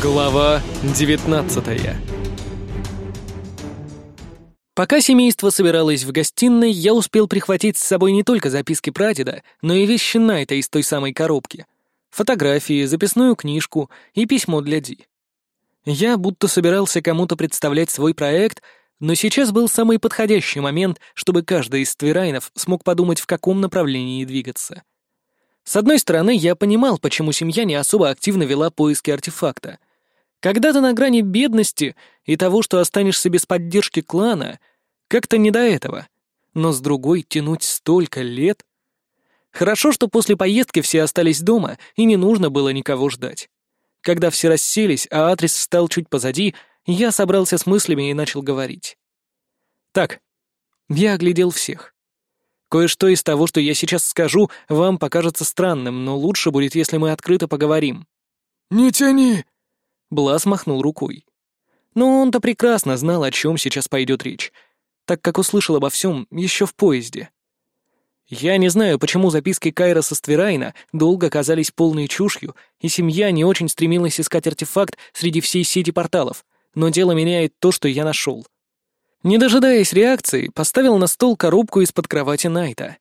Глава 19 Пока семейство собиралось в гостиной, я успел прихватить с собой не только записки прадеда, но и вещи Найта из той самой коробки. Фотографии, записную книжку и письмо для Ди. Я будто собирался кому-то представлять свой проект, но сейчас был самый подходящий момент, чтобы каждый из твирайнов смог подумать, в каком направлении двигаться. С одной стороны, я понимал, почему семья не особо активно вела поиски артефакта. Когда ты на грани бедности и того, что останешься без поддержки клана, как-то не до этого. Но с другой, тянуть столько лет... Хорошо, что после поездки все остались дома, и не нужно было никого ждать. Когда все расселись, а адрес встал чуть позади, я собрался с мыслями и начал говорить. «Так, я оглядел всех. Кое-что из того, что я сейчас скажу, вам покажется странным, но лучше будет, если мы открыто поговорим». «Не тяни!» Блас махнул рукой. Но он-то прекрасно знал, о чем сейчас пойдет речь, так как услышал обо всем еще в поезде. Я не знаю, почему записки Кайра со Ствирайна долго казались полной чушью, и семья не очень стремилась искать артефакт среди всей сети порталов, но дело меняет то, что я нашел. Не дожидаясь реакции, поставил на стол коробку из-под кровати Найта.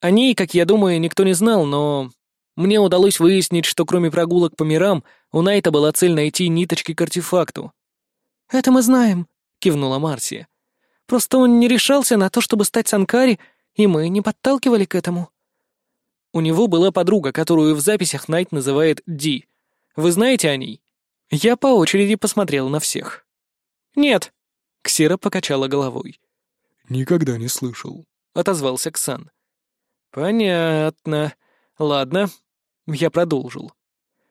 О ней, как я думаю, никто не знал, но мне удалось выяснить, что кроме прогулок по мирам, у Найта была цель найти ниточки к артефакту. «Это мы знаем», — кивнула Марси. «Просто он не решался на то, чтобы стать Санкари, и мы не подталкивали к этому». У него была подруга, которую в записях Найт называет Ди. Вы знаете о ней? Я по очереди посмотрел на всех. «Нет», Ксера покачала головой. «Никогда не слышал», — отозвался Ксан. «Понятно. Ладно». Я продолжил.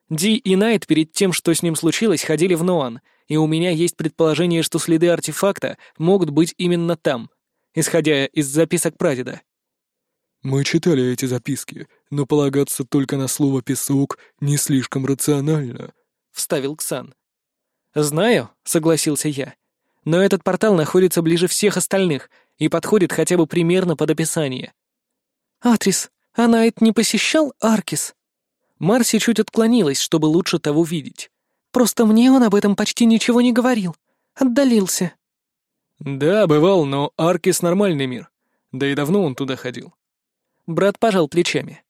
Ди и Найт перед тем, что с ним случилось, ходили в Ноан, и у меня есть предположение, что следы артефакта могут быть именно там, исходя из записок прадеда. «Мы читали эти записки, но полагаться только на слово «песок» не слишком рационально», — вставил Ксан. «Знаю», — согласился я но этот портал находится ближе всех остальных и подходит хотя бы примерно под описание. «Атрис, а Найт не посещал Аркис?» Марси чуть отклонилась, чтобы лучше того видеть. «Просто мне он об этом почти ничего не говорил. Отдалился». «Да, бывал, но Аркис — нормальный мир. Да и давно он туда ходил». Брат пожал плечами.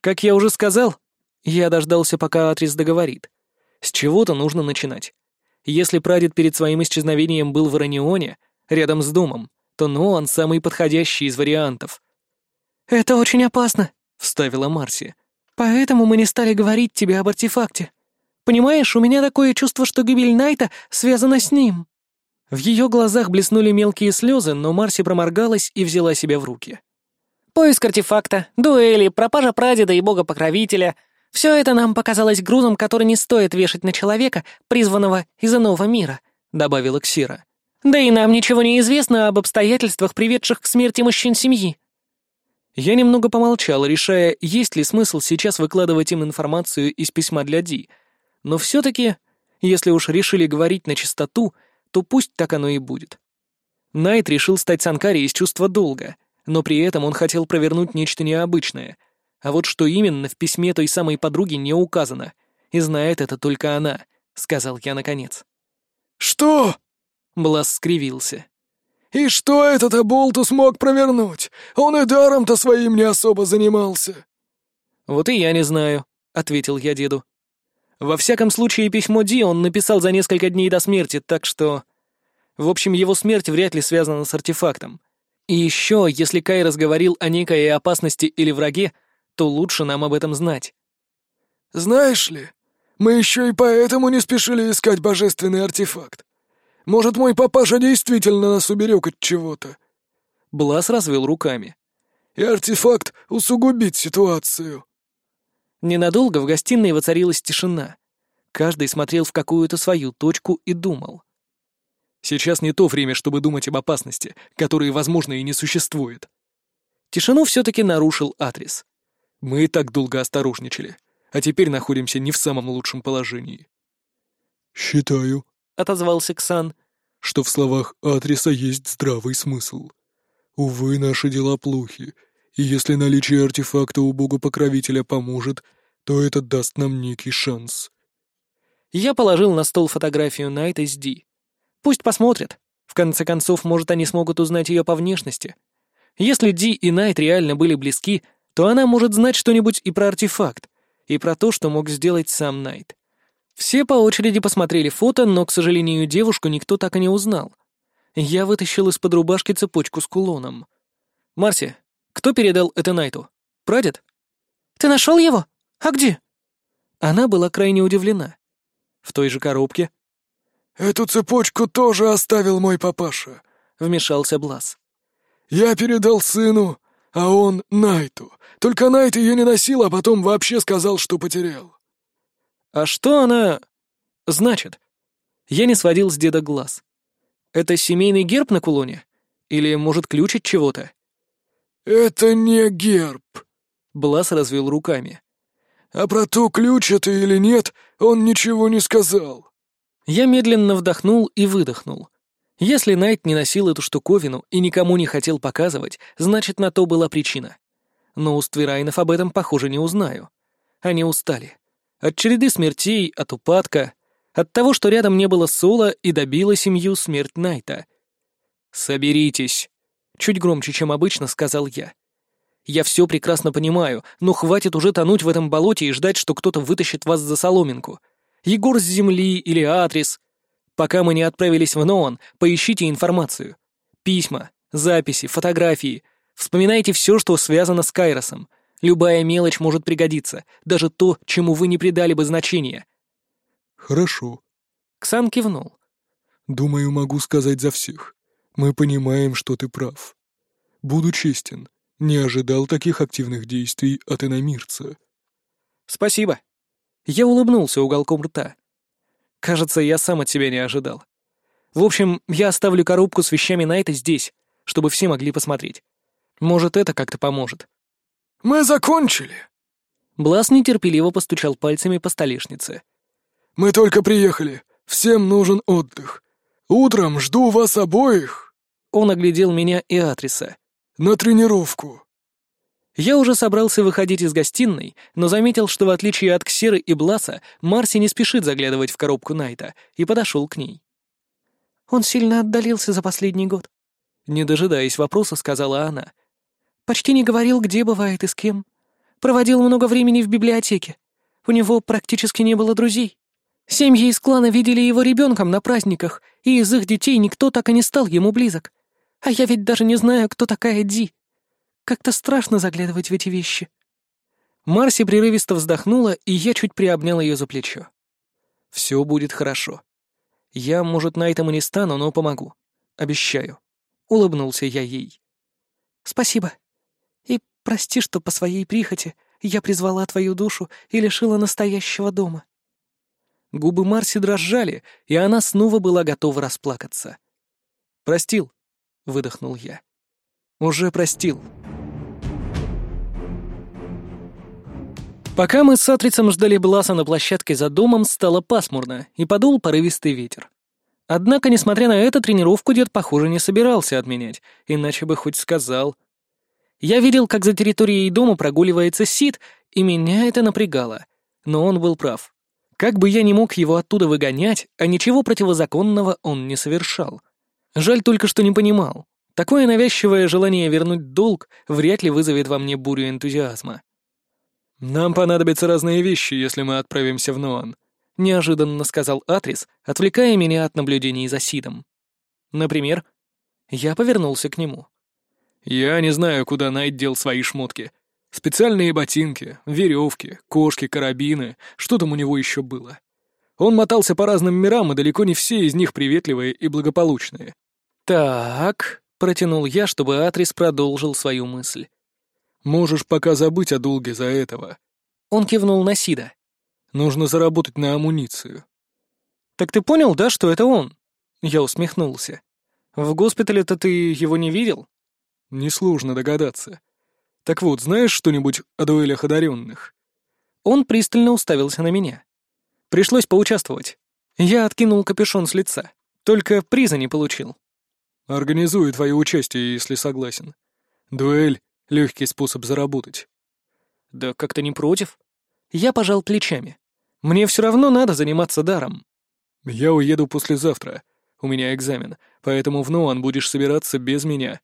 «Как я уже сказал, я дождался, пока Атрис договорит. С чего-то нужно начинать. Если прадед перед своим исчезновением был в Иранионе, рядом с домом, то Ноан самый подходящий из вариантов. «Это очень опасно», — вставила Марси. «Поэтому мы не стали говорить тебе об артефакте. Понимаешь, у меня такое чувство, что гибель Найта связана с ним». В ее глазах блеснули мелкие слезы, но Марси проморгалась и взяла себя в руки. «Поиск артефакта, дуэли, пропажа прадеда и бога-покровителя — все это нам показалось грузом, который не стоит вешать на человека, призванного из иного мира», — добавила Ксира. «Да и нам ничего не известно об обстоятельствах, приведших к смерти мужчин семьи». Я немного помолчал, решая, есть ли смысл сейчас выкладывать им информацию из письма для Ди. Но все-таки, если уж решили говорить на чистоту, то пусть так оно и будет. Найт решил стать Санкари из чувства долга, но при этом он хотел провернуть нечто необычное — а вот что именно в письме той самой подруги не указано. И знает это только она, — сказал я наконец. «Что?» — Блас скривился. «И что этот Аболту смог провернуть? Он и даром-то своим не особо занимался». «Вот и я не знаю», — ответил я деду. «Во всяком случае, письмо Ди он написал за несколько дней до смерти, так что...» В общем, его смерть вряд ли связана с артефактом. И еще, если Кай разговорил о некой опасности или враге, то лучше нам об этом знать. «Знаешь ли, мы еще и поэтому не спешили искать божественный артефакт. Может, мой папаша действительно нас уберег от чего-то?» Блас развел руками. «И артефакт усугубит ситуацию». Ненадолго в гостиной воцарилась тишина. Каждый смотрел в какую-то свою точку и думал. «Сейчас не то время, чтобы думать об опасности, которой, возможно, и не существует». Тишину все-таки нарушил Атрис. Мы и так долго осторожничали, а теперь находимся не в самом лучшем положении. «Считаю», — отозвался Ксан, — «что в словах адреса есть здравый смысл. Увы, наши дела плохи, и если наличие артефакта у бога-покровителя поможет, то это даст нам некий шанс». Я положил на стол фотографию Найта с Ди. Пусть посмотрят. В конце концов, может, они смогут узнать ее по внешности. Если Ди и Найт реально были близки, то она может знать что-нибудь и про артефакт, и про то, что мог сделать сам Найт. Все по очереди посмотрели фото, но, к сожалению, девушку никто так и не узнал. Я вытащил из-под рубашки цепочку с кулоном. «Марси, кто передал это Найту? Прадед?» «Ты нашел его? А где?» Она была крайне удивлена. В той же коробке. «Эту цепочку тоже оставил мой папаша», — вмешался Блас. «Я передал сыну, а он Найту. Только Найт ее не носил, а потом вообще сказал, что потерял». «А что она... значит?» Я не сводил с деда глаз. «Это семейный герб на кулоне? Или, может, ключ от чего-то?» «Это не герб», — Блас развел руками. «А про то, ключ это или нет, он ничего не сказал». Я медленно вдохнул и выдохнул. Если Найт не носил эту штуковину и никому не хотел показывать, значит, на то была причина. Но у Ствирайнов об этом, похоже, не узнаю. Они устали. От череды смертей, от упадка, от того, что рядом не было Сола и добила семью смерть Найта. «Соберитесь», — чуть громче, чем обычно, сказал я. «Я все прекрасно понимаю, но хватит уже тонуть в этом болоте и ждать, что кто-то вытащит вас за соломинку. Егор с земли или Атрис. Пока мы не отправились в Ноан, поищите информацию. Письма, записи, фотографии. Вспоминайте все, что связано с Кайросом. Любая мелочь может пригодиться, даже то, чему вы не придали бы значения. Хорошо. Ксан кивнул. Думаю, могу сказать за всех. Мы понимаем, что ты прав. Буду честен, не ожидал таких активных действий от иномирца. Спасибо. Я улыбнулся уголком рта. Кажется, я сам от себя не ожидал. В общем, я оставлю коробку с вещами Найта здесь, чтобы все могли посмотреть. Может, это как-то поможет. «Мы закончили!» Блас нетерпеливо постучал пальцами по столешнице. «Мы только приехали. Всем нужен отдых. Утром жду вас обоих!» Он оглядел меня и Атриса. «На тренировку!» Я уже собрался выходить из гостиной, но заметил, что в отличие от Ксеры и Бласа, Марси не спешит заглядывать в коробку Найта, и подошел к ней. «Он сильно отдалился за последний год», — не дожидаясь вопроса, сказала она. «Почти не говорил, где бывает и с кем. Проводил много времени в библиотеке. У него практически не было друзей. Семьи из клана видели его ребенком на праздниках, и из их детей никто так и не стал ему близок. А я ведь даже не знаю, кто такая Ди. Как-то страшно заглядывать в эти вещи». Марси прерывисто вздохнула, и я чуть приобнял ее за плечо. «Все будет хорошо. Я, может, на этом и не стану, но помогу. Обещаю». Улыбнулся я ей. «Спасибо. И прости, что по своей прихоти я призвала твою душу и лишила настоящего дома». Губы Марси дрожали, и она снова была готова расплакаться. «Простил», — выдохнул я. «Уже простил». Пока мы с Атрицем ждали Бласа на площадке за домом, стало пасмурно, и подул порывистый ветер. Однако, несмотря на это, тренировку дед, похоже, не собирался отменять, иначе бы хоть сказал. Я видел, как за территорией дома прогуливается Сид, и меня это напрягало. Но он был прав. Как бы я ни мог его оттуда выгонять, а ничего противозаконного он не совершал. Жаль только, что не понимал. Такое навязчивое желание вернуть долг вряд ли вызовет во мне бурю энтузиазма. «Нам понадобятся разные вещи, если мы отправимся в Ноан», — неожиданно сказал Атрис, отвлекая меня от наблюдений за Сидом. «Например?» Я повернулся к нему. «Я не знаю, куда Найт свои шмотки. Специальные ботинки, веревки, кошки, карабины, что там у него еще было. Он мотался по разным мирам, и далеко не все из них приветливые и благополучные». «Так», — протянул я, чтобы Атрис продолжил свою мысль. Можешь пока забыть о долге за этого». Он кивнул на Сида. «Нужно заработать на амуницию». «Так ты понял, да, что это он?» Я усмехнулся. «В госпитале-то ты его не видел?» «Несложно догадаться. Так вот, знаешь что-нибудь о дуэлях одаренных?» Он пристально уставился на меня. Пришлось поучаствовать. Я откинул капюшон с лица. Только приза не получил. «Организую твое участие, если согласен. Дуэль Легкий способ заработать. Да как-то не против. Я пожал плечами. Мне все равно надо заниматься даром. Я уеду послезавтра. У меня экзамен, поэтому в Ноан будешь собираться без меня.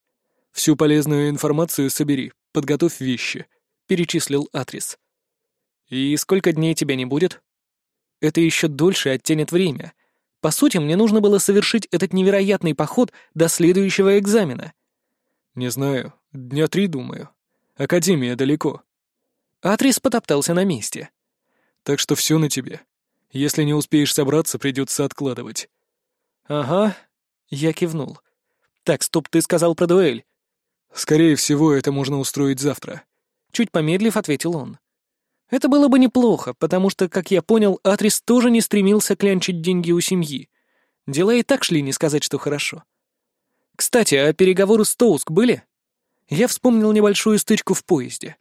Всю полезную информацию собери, подготовь вещи», — перечислил Атрис. «И сколько дней тебя не будет?» «Это еще дольше оттянет время. По сути, мне нужно было совершить этот невероятный поход до следующего экзамена». «Не знаю. Дня три, думаю. Академия далеко». Атрис потоптался на месте. «Так что все на тебе. Если не успеешь собраться, придется откладывать. «Ага», — я кивнул. «Так, стоп, ты сказал про дуэль». «Скорее всего, это можно устроить завтра», — чуть помедлив ответил он. «Это было бы неплохо, потому что, как я понял, Атрис тоже не стремился клянчить деньги у семьи. Дела и так шли, не сказать, что хорошо. Кстати, а переговоры с Тоуск были?» Я вспомнил небольшую стычку в поезде.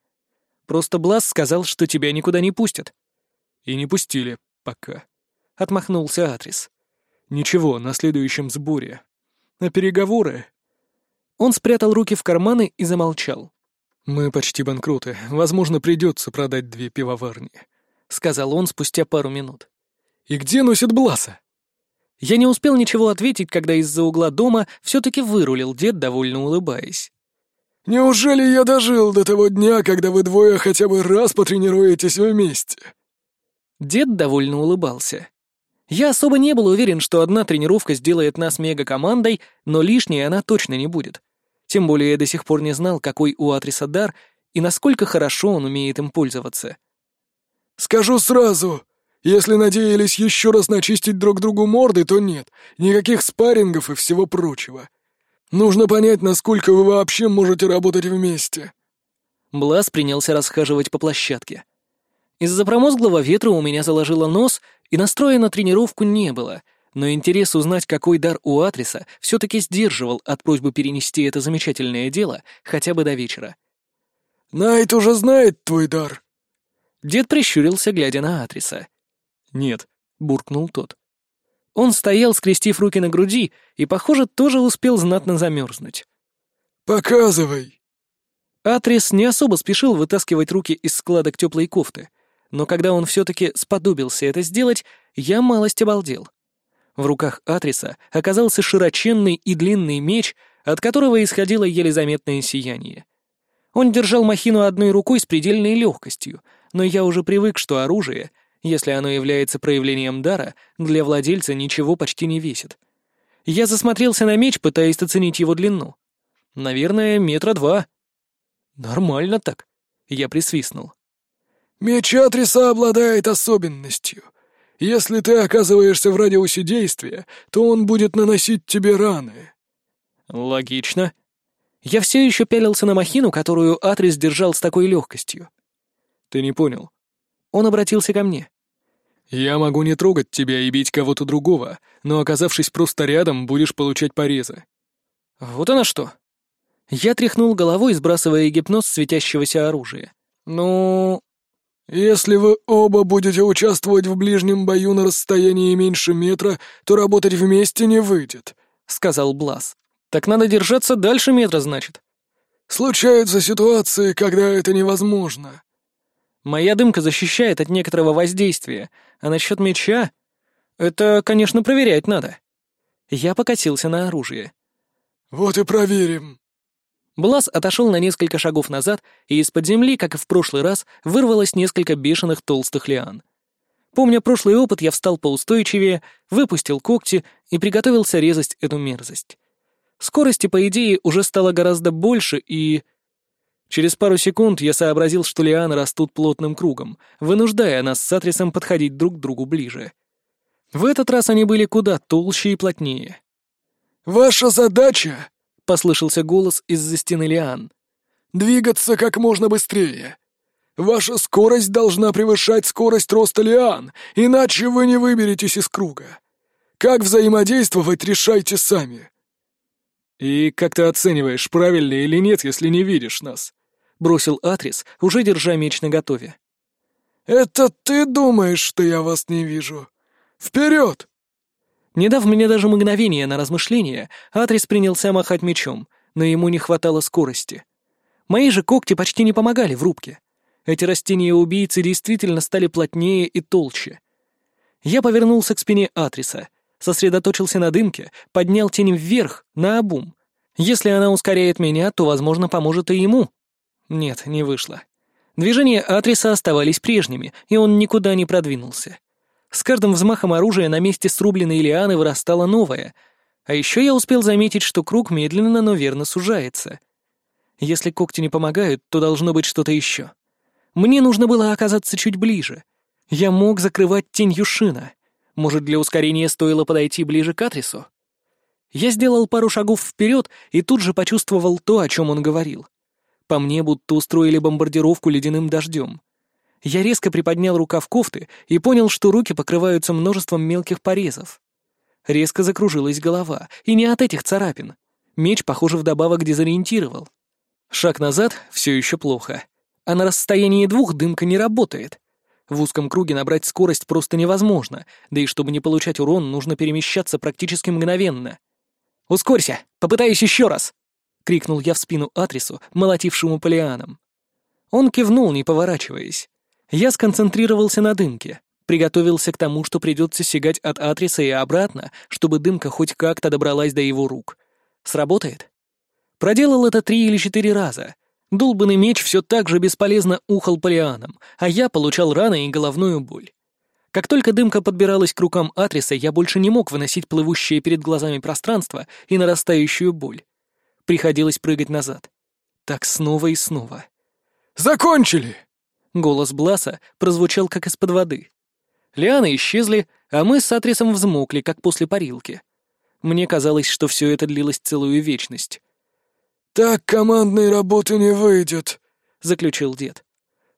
Просто Блас сказал, что тебя никуда не пустят. «И не пустили, пока», — отмахнулся Атрис. Ничего, на следующем сборе. На переговоры. Он спрятал руки в карманы и замолчал. Мы почти банкроты. Возможно, придется продать две пивоварни, сказал он спустя пару минут. И где носит Бласа? Я не успел ничего ответить, когда из-за угла дома все-таки вырулил дед, довольно улыбаясь. «Неужели я дожил до того дня, когда вы двое хотя бы раз потренируетесь вместе?» Дед довольно улыбался. Я особо не был уверен, что одна тренировка сделает нас мега-командой, но лишней она точно не будет. Тем более я до сих пор не знал, какой у Атриса дар и насколько хорошо он умеет им пользоваться. «Скажу сразу, если надеялись еще раз начистить друг другу морды, то нет, никаких спаррингов и всего прочего. Нужно понять, насколько вы вообще можете работать вместе». Блас принялся расхаживать по площадке. Из-за промозглого ветра у меня заложило нос, и настроя на тренировку не было, но интерес узнать, какой дар у Атриса, все-таки сдерживал от просьбы перенести это замечательное дело хотя бы до вечера. «Найт уже знает твой дар!» Дед прищурился, глядя на Атриса. «Нет», — буркнул тот. Он стоял, скрестив руки на груди, и, похоже, тоже успел знатно замерзнуть. «Показывай!» Атрис не особо спешил вытаскивать руки из складок теплой кофты — но когда он все-таки сподобился это сделать, я малость обалдел. В руках Атриса оказался широченный и длинный меч, от которого исходило еле заметное сияние. Он держал махину одной рукой с предельной легкостью, но я уже привык, что оружие, если оно является проявлением дара, для владельца ничего почти не весит. Я засмотрелся на меч, пытаясь оценить его длину. Наверное, метра два. Нормально так. Я присвистнул. Меч Атриса обладает особенностью. Если ты оказываешься в радиусе действия, то он будет наносить тебе раны. Логично. Я все еще пялился на махину, которую Атрис держал с такой легкостью. Ты не понял. Он обратился ко мне. Я могу не трогать тебя и бить кого-то другого, но оказавшись просто рядом, будешь получать порезы. Вот оно что. Я тряхнул головой, сбрасывая гипноз светящегося оружия. Ну, «Если вы оба будете участвовать в ближнем бою на расстоянии меньше метра, то работать вместе не выйдет», — сказал Блас. «Так надо держаться дальше метра, значит». «Случаются ситуации, когда это невозможно». «Моя дымка защищает от некоторого воздействия, а насчет меча... Это, конечно, проверять надо». Я покатился на оружие. «Вот и проверим», Блас отошел на несколько шагов назад, и из-под земли, как и в прошлый раз, вырвалось несколько бешеных толстых лиан. Помня прошлый опыт, я встал поустойчивее, выпустил когти и приготовился резать эту мерзость. Скорости, по идее, уже стало гораздо больше, и... Через пару секунд я сообразил, что лианы растут плотным кругом, вынуждая нас с Атрисом подходить друг к другу ближе. В этот раз они были куда толще и плотнее. «Ваша задача — послышался голос из-за стены лиан. «Двигаться как можно быстрее. Ваша скорость должна превышать скорость роста лиан, иначе вы не выберетесь из круга. Как взаимодействовать, решайте сами». «И как ты оцениваешь, правильно или нет, если не видишь нас?» — бросил Атрис, уже держа меч наготове. «Это ты думаешь, что я вас не вижу? Вперед!» Не дав мне даже мгновения на размышление, Атрис принялся махать мечом, но ему не хватало скорости. Мои же когти почти не помогали в рубке. Эти растения-убийцы действительно стали плотнее и толще. Я повернулся к спине Атриса, сосредоточился на дымке, поднял тень вверх, на обум. Если она ускоряет меня, то, возможно, поможет и ему. Нет, не вышло. Движения Атриса оставались прежними, и он никуда не продвинулся. С каждым взмахом оружия на месте срубленной лианы вырастало новое. А еще я успел заметить, что круг медленно, но верно сужается. Если когти не помогают, то должно быть что-то еще. Мне нужно было оказаться чуть ближе. Я мог закрывать тенью шина. Может, для ускорения стоило подойти ближе к Атрису? Я сделал пару шагов вперед и тут же почувствовал то, о чем он говорил. По мне будто устроили бомбардировку ледяным дождем. Я резко приподнял рукав кофты и понял, что руки покрываются множеством мелких порезов. Резко закружилась голова, и не от этих царапин. Меч, похоже, вдобавок дезориентировал. Шаг назад — все еще плохо. А на расстоянии двух дымка не работает. В узком круге набрать скорость просто невозможно, да и чтобы не получать урон, нужно перемещаться практически мгновенно. «Ускорься! Попытаюсь еще раз!» — крикнул я в спину Атрису, молотившему Полианом. Он кивнул, не поворачиваясь. Я сконцентрировался на дымке, приготовился к тому, что придется сигать от Атриса и обратно, чтобы дымка хоть как-то добралась до его рук. Сработает? Проделал это три или четыре раза. Долбанный меч все так же бесполезно ухал Полианом, а я получал раны и головную боль. Как только дымка подбиралась к рукам Атриса, я больше не мог выносить плывущее перед глазами пространство и нарастающую боль. Приходилось прыгать назад. Так снова и снова. «Закончили!» Голос Бласа прозвучал как из-под воды. Лианы исчезли, а мы с Атрисом взмокли, как после парилки. Мне казалось, что все это длилось целую вечность. «Так командной работы не выйдет», — заключил дед.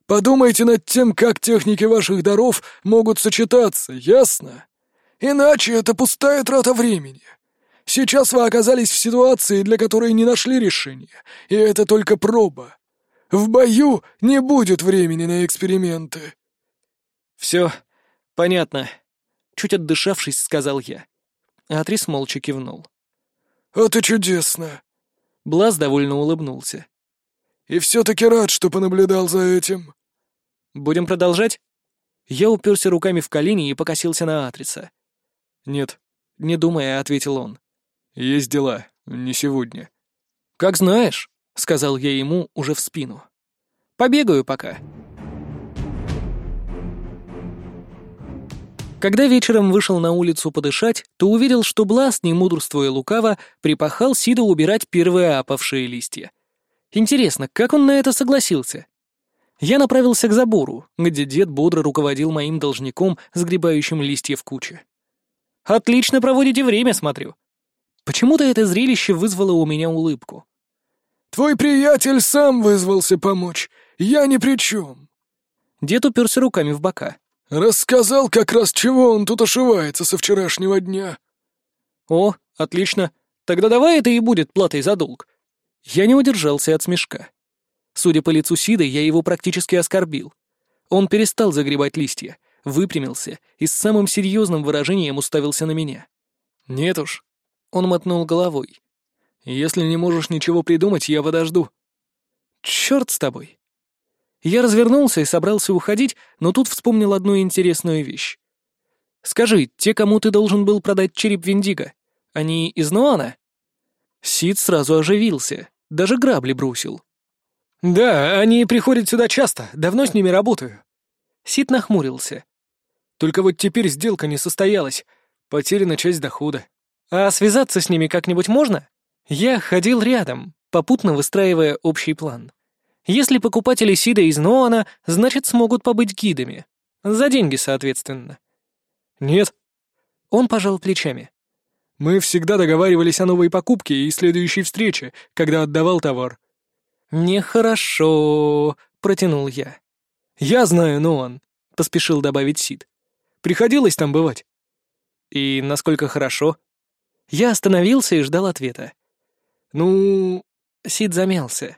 «Подумайте над тем, как техники ваших даров могут сочетаться, ясно? Иначе это пустая трата времени. Сейчас вы оказались в ситуации, для которой не нашли решения, и это только проба. В бою не будет времени на эксперименты». «Все понятно», — чуть отдышавшись, сказал я. Атрис молча кивнул. «Это чудесно!» Блаз довольно улыбнулся. «И все-таки рад, что понаблюдал за этим». «Будем продолжать?» Я уперся руками в колени и покосился на Атриса. «Нет», — не думая, ответил он. «Есть дела. Не сегодня». «Как знаешь», — сказал я ему уже в спину. «Побегаю пока». Когда вечером вышел на улицу подышать, то увидел, что Блас, не мудрствуя лукаво, припахал Сида убирать первые опавшие листья. Интересно, как он на это согласился? Я направился к забору, где дед бодро руководил моим должником, сгребающим листья в куче. «Отлично проводите время, смотрю», Почему-то это зрелище вызвало у меня улыбку. «Твой приятель сам вызвался помочь. Я ни при чем». Дед уперся руками в бока. «Рассказал как раз, чего он тут ошивается со вчерашнего дня». «О, отлично. Тогда давай это и будет платой за долг». Я не удержался от смешка. Судя по лицу Сида, я его практически оскорбил. Он перестал загребать листья, выпрямился и с самым серьезным выражением уставился на меня. «Нет уж, он мотнул головой. «Если не можешь ничего придумать, я подожду». «Чёрт с тобой!» Я развернулся и собрался уходить, но тут вспомнил одну интересную вещь. «Скажи, те, кому ты должен был продать череп Виндиго, они из Нуана?» Сид сразу оживился, даже грабли бросил. «Да, они приходят сюда часто, давно с ними работаю». Сид нахмурился. «Только вот теперь сделка не состоялась, потеряна часть дохода». А связаться с ними как-нибудь можно? Я ходил рядом, попутно выстраивая общий план. Если покупатели Сида из Ноана, значит, смогут побыть гидами. За деньги, соответственно. Нет. Он пожал плечами. Мы всегда договаривались о новой покупке и следующей встрече, когда отдавал товар. Нехорошо, протянул я. Я знаю Ноан, поспешил добавить Сид. Приходилось там бывать. И насколько хорошо? Я остановился и ждал ответа. «Ну...» — Сид замялся.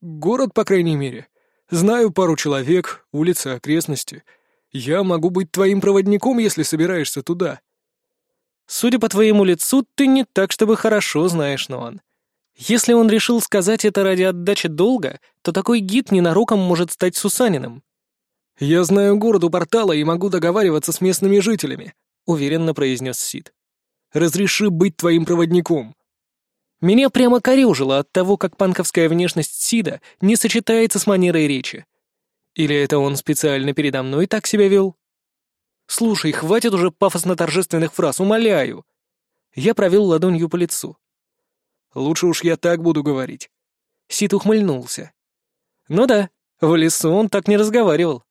«Город, по крайней мере. Знаю пару человек, улицы, окрестности. Я могу быть твоим проводником, если собираешься туда». «Судя по твоему лицу, ты не так, чтобы хорошо знаешь Ноан. Если он решил сказать это ради отдачи долга, то такой гид ненароком может стать Сусаниным». «Я знаю город у портала и могу договариваться с местными жителями», — уверенно произнес Сид. «Разреши быть твоим проводником». Меня прямо корёжило от того, как панковская внешность Сида не сочетается с манерой речи. Или это он специально передо мной так себя вел? «Слушай, хватит уже пафосно-торжественных фраз, умоляю!» Я провел ладонью по лицу. «Лучше уж я так буду говорить». Сид ухмыльнулся. «Ну да, в лесу он так не разговаривал.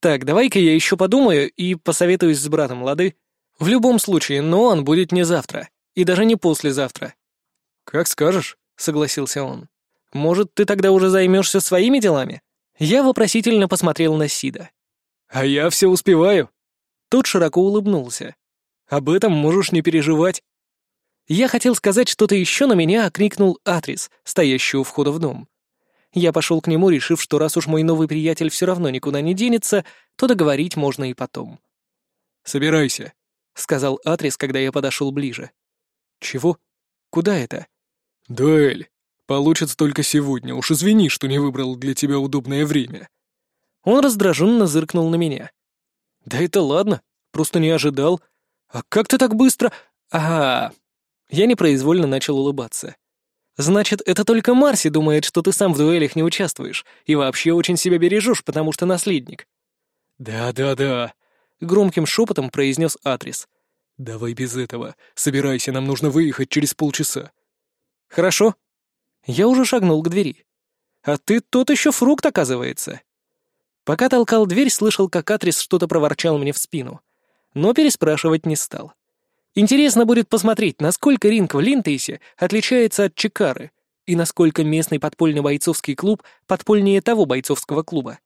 Так, давай-ка я еще подумаю и посоветуюсь с братом, лады? В любом случае, но он будет не завтра, и даже не послезавтра». «Как скажешь», — согласился он. «Может, ты тогда уже займешься своими делами?» Я вопросительно посмотрел на Сида. «А я все успеваю». Тот широко улыбнулся. «Об этом можешь не переживать». Я хотел сказать что-то еще, но меня окрикнул Атрис, стоящий у входа в дом. Я пошел к нему, решив, что раз уж мой новый приятель все равно никуда не денется, то договорить можно и потом. «Собирайся», — сказал Атрис, когда я подошел ближе. «Чего? Куда это?» «Дуэль. Получится только сегодня. Уж извини, что не выбрал для тебя удобное время». Он раздраженно зыркнул на меня. «Да это ладно, просто не ожидал. А как ты так быстро...» «Ага». Я непроизвольно начал улыбаться. «Значит, это только Марси думает, что ты сам в дуэлях не участвуешь и вообще очень себя бережешь, потому что наследник». «Да-да-да», — громким шепотом произнес Атрис. «Давай без этого. Собирайся, нам нужно выехать через полчаса». «Хорошо». Я уже шагнул к двери. «А ты тот еще фрукт, оказывается». Пока толкал дверь, слышал, как Атрис что-то проворчал мне в спину. Но переспрашивать не стал. Интересно будет посмотреть, насколько ринг в Линтейсе отличается от Чикары и насколько местный подпольный бойцовский клуб подпольнее того бойцовского клуба.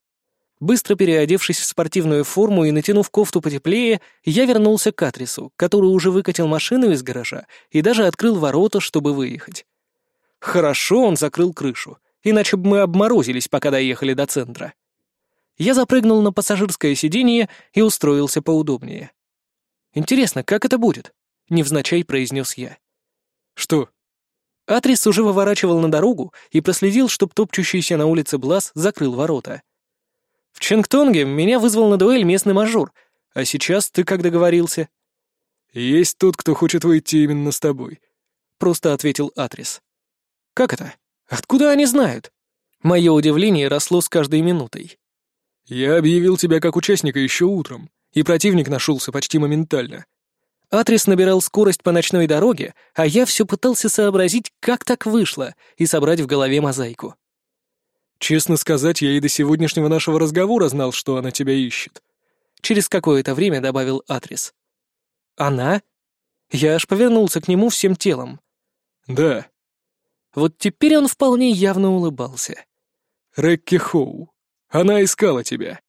Быстро переодевшись в спортивную форму и натянув кофту потеплее, я вернулся к Атрису, который уже выкатил машину из гаража и даже открыл ворота, чтобы выехать. Хорошо он закрыл крышу, иначе бы мы обморозились, пока доехали до центра. Я запрыгнул на пассажирское сиденье и устроился поудобнее. «Интересно, как это будет?» — невзначай произнес я. «Что?» Атрис уже выворачивал на дорогу и проследил, чтоб топчущийся на улице Блас закрыл ворота. «В Ченгтонге меня вызвал на дуэль местный мажор, а сейчас ты как договорился?» «Есть тот, кто хочет выйти именно с тобой», — просто ответил Атрис. «Как это? Откуда они знают?» Мое удивление росло с каждой минутой. «Я объявил тебя как участника еще утром, и противник нашелся почти моментально». Атрис набирал скорость по ночной дороге, а я все пытался сообразить, как так вышло, и собрать в голове мозаику. «Честно сказать, я и до сегодняшнего нашего разговора знал, что она тебя ищет». Через какое-то время добавил Атрис. «Она?» Я аж повернулся к нему всем телом. «Да». Вот теперь он вполне явно улыбался. «Рекки Хоу», она искала тебя».